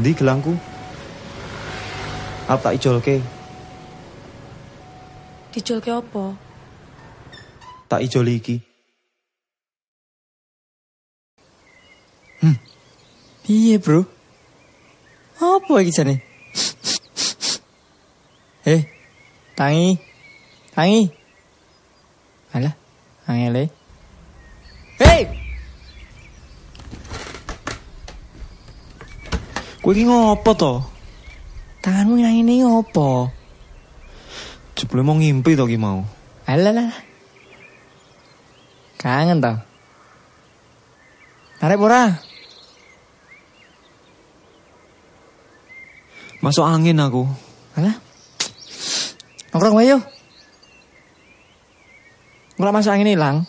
Di gelangku? Apa tak ijolke? Dijolke apa? Tak ijoli iki. Iya bro. Apa iki jane? eh, tangi, tangi. Alah, angele. Hei, Kowe iki ngopo to? tanganmu yang ini ngopo? Jebule mau ngimpi to ki mau. Alah lah. Kangen toh. Arep ora? Masuk angin aku. Alah. Nongkrong wae yo. Masuk angin hilang.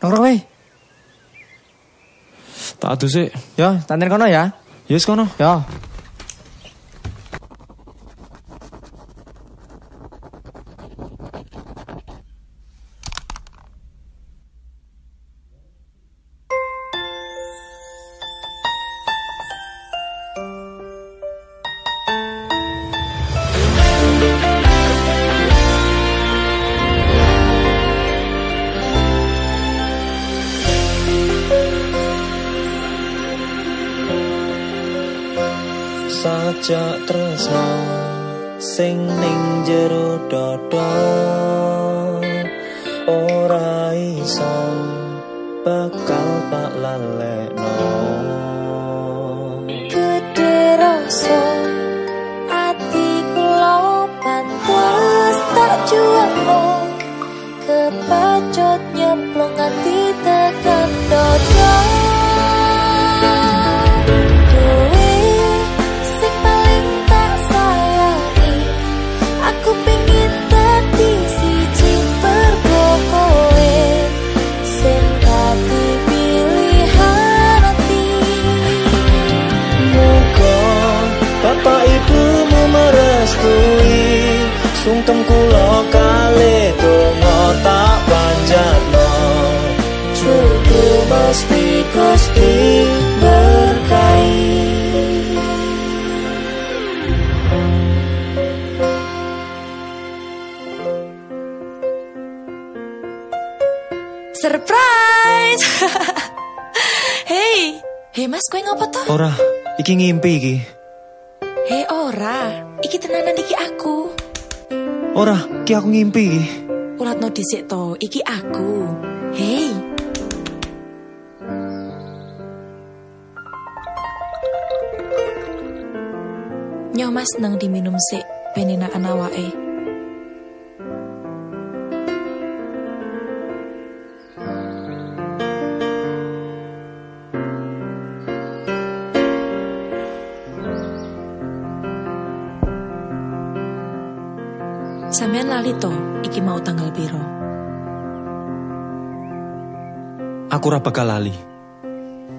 Nongkrong wae. Tak adu sik. Yo, tanten kono ya. Gjør vi nå? Ja. Sajak tresno sing ning jero dodo ora iso bakal tak lalekno Surprise! Hei, hei Mas, kowe ngopo to? Ora, iki ngimpi iki. Hei ora, iki tenanan iki aku. Ora, ki aku ngimpi iki. Ulatno dhisik to, iki aku. Hei, Nyo Mas nang diminum sik, ben enakan awake. Sampeyan lali to, iki mau tanggal piro? Aku ora bakal lali.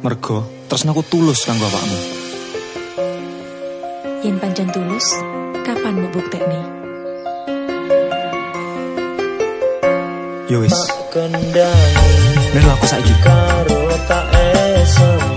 Mergo tresnaku tulus kanggo awakmu. Yen pancen tulus, kapan mau buktekne? Yo wis, melu aku saiki. karo tak esemi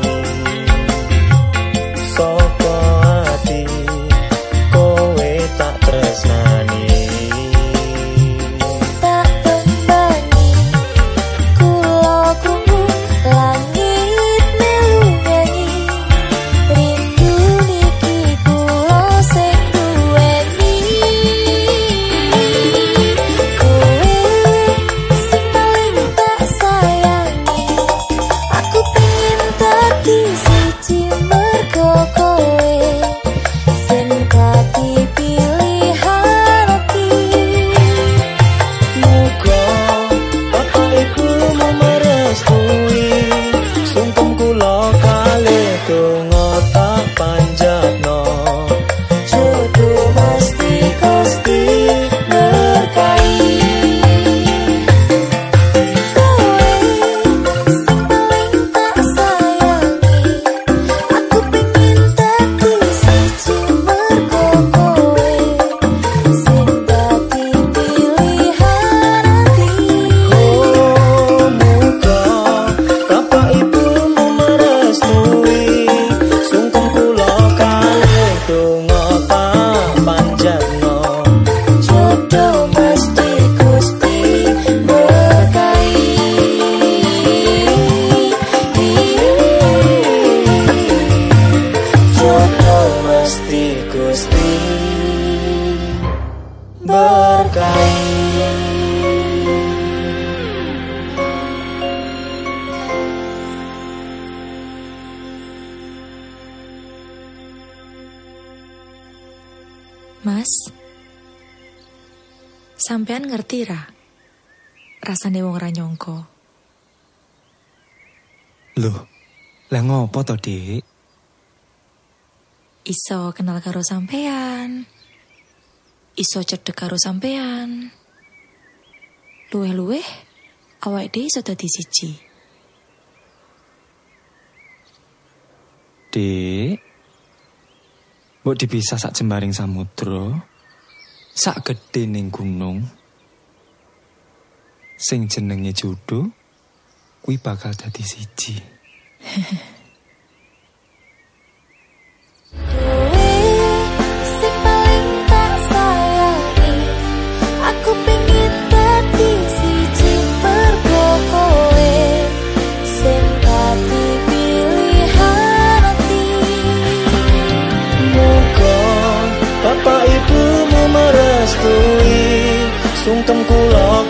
sampean ngerti ra? Rasane wong ra nyongko. Loh, lah ngopo to, Dik? Iso kenal karo sampean. Iso cedek karo sampean. Luweh-luweh awake dhewe iso dadi siji. Dik. Mbok dipisah sak jembaring samudra. Sak gedhe gunung. Sing jenenge judo kuwi bakal dadi siji. xuống tâm cô lo